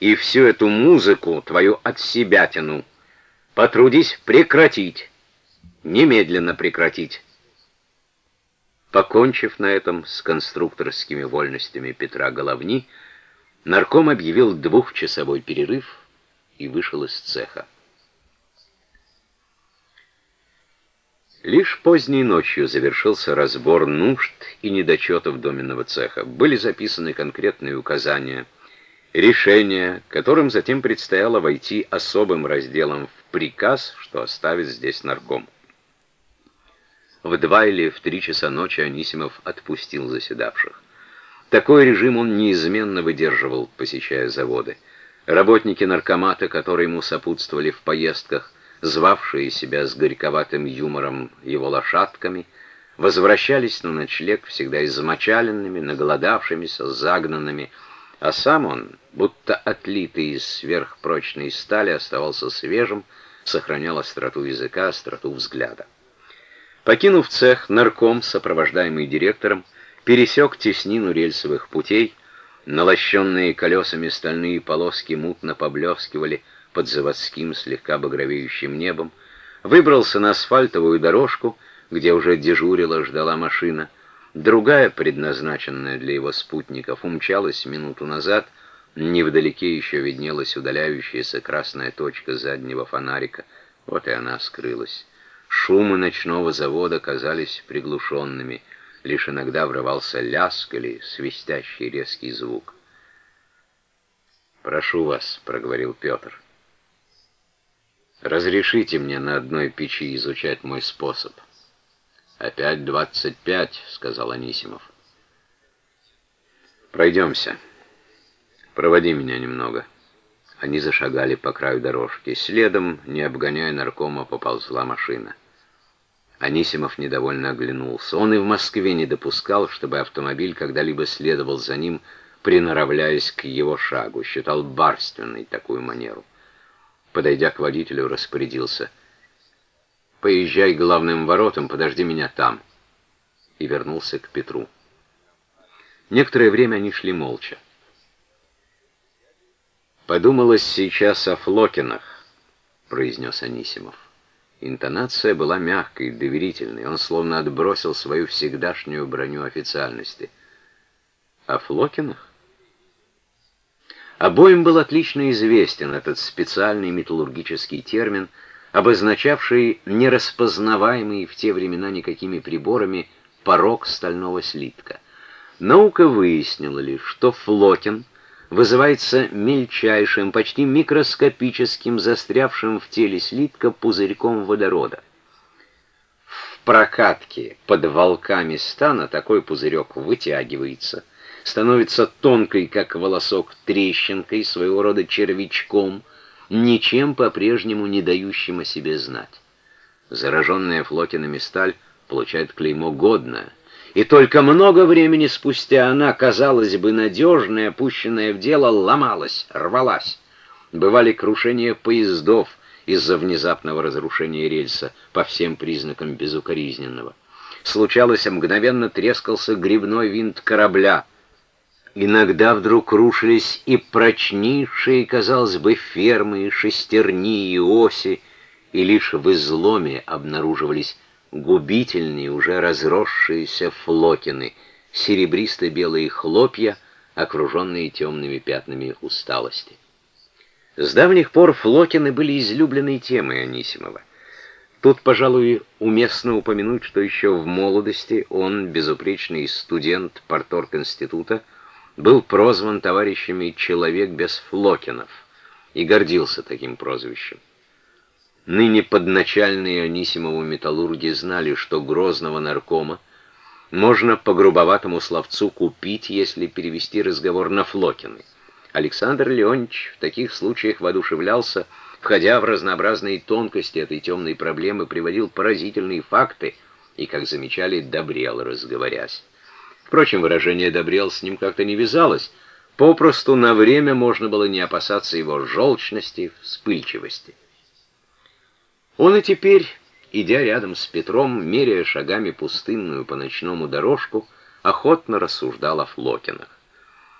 И всю эту музыку, твою отсебятину, потрудись прекратить, немедленно прекратить. Покончив на этом с конструкторскими вольностями Петра Головни, нарком объявил двухчасовой перерыв и вышел из цеха. Лишь поздней ночью завершился разбор нужд и недочетов доменного цеха. Были записаны конкретные указания, решения, которым затем предстояло войти особым разделом в приказ, что оставит здесь нарком. В два или в три часа ночи Анисимов отпустил заседавших. Такой режим он неизменно выдерживал, посещая заводы. Работники наркомата, которые ему сопутствовали в поездках, звавшие себя с горьковатым юмором его лошадками, возвращались на ночлег всегда измочаленными, наголодавшимися, загнанными, а сам он, будто отлитый из сверхпрочной стали, оставался свежим, сохранял остроту языка, остроту взгляда. Покинув цех, нарком, сопровождаемый директором, пересек теснину рельсовых путей, налощенные колесами стальные полоски мутно поблескивали, под заводским слегка багровеющим небом, выбрался на асфальтовую дорожку, где уже дежурила, ждала машина. Другая, предназначенная для его спутников, умчалась минуту назад, невдалеке еще виднелась удаляющаяся красная точка заднего фонарика. Вот и она скрылась. Шумы ночного завода казались приглушенными, лишь иногда врывался ляск или свистящий резкий звук. «Прошу вас», — проговорил Петр. Разрешите мне на одной печи изучать мой способ. Опять двадцать пять, сказал Анисимов. Пройдемся. Проводи меня немного. Они зашагали по краю дорожки. Следом, не обгоняя наркома, поползла машина. Анисимов недовольно оглянулся. Он и в Москве не допускал, чтобы автомобиль когда-либо следовал за ним, приноравляясь к его шагу. Считал барственной такую манеру подойдя к водителю, распорядился. «Поезжай к главным воротам, подожди меня там». И вернулся к Петру. Некоторое время они шли молча. «Подумалось сейчас о Флокинах», — произнес Анисимов. Интонация была мягкой, доверительной. Он словно отбросил свою всегдашнюю броню официальности. «О Флокинах?» Обоим был отлично известен этот специальный металлургический термин, обозначавший нераспознаваемый в те времена никакими приборами порог стального слитка. Наука выяснила лишь, что флокин вызывается мельчайшим, почти микроскопическим, застрявшим в теле слитка пузырьком водорода. В прокатке под волками стана такой пузырек вытягивается – становится тонкой, как волосок, трещинкой, своего рода червячком, ничем по-прежнему не дающим о себе знать. Зараженная флокинами сталь получает клеймо «годное», и только много времени спустя она, казалось бы, надежная, опущенная в дело, ломалась, рвалась. Бывали крушения поездов из-за внезапного разрушения рельса по всем признакам безукоризненного. Случалось, мгновенно трескался грибной винт корабля — Иногда вдруг рушились и прочнейшие, казалось бы, фермы, шестерни и оси, и лишь в изломе обнаруживались губительные, уже разросшиеся флокины, серебристо-белые хлопья, окруженные темными пятнами усталости. С давних пор флокины были излюбленной темой Анисимова. Тут, пожалуй, уместно упомянуть, что еще в молодости он, безупречный студент Порторг-института, был прозван товарищами «Человек без флокинов» и гордился таким прозвищем. Ныне подначальные Анисимову металлурги знали, что грозного наркома можно по грубоватому словцу купить, если перевести разговор на Флокины. Александр Леонидович в таких случаях воодушевлялся, входя в разнообразные тонкости этой темной проблемы, приводил поразительные факты и, как замечали, добрел, разговорясь. Впрочем, выражение «добрел» с ним как-то не вязалось. Попросту на время можно было не опасаться его желчности, вспыльчивости. Он и теперь, идя рядом с Петром, меряя шагами пустынную по ночному дорожку, охотно рассуждал о Флокинах.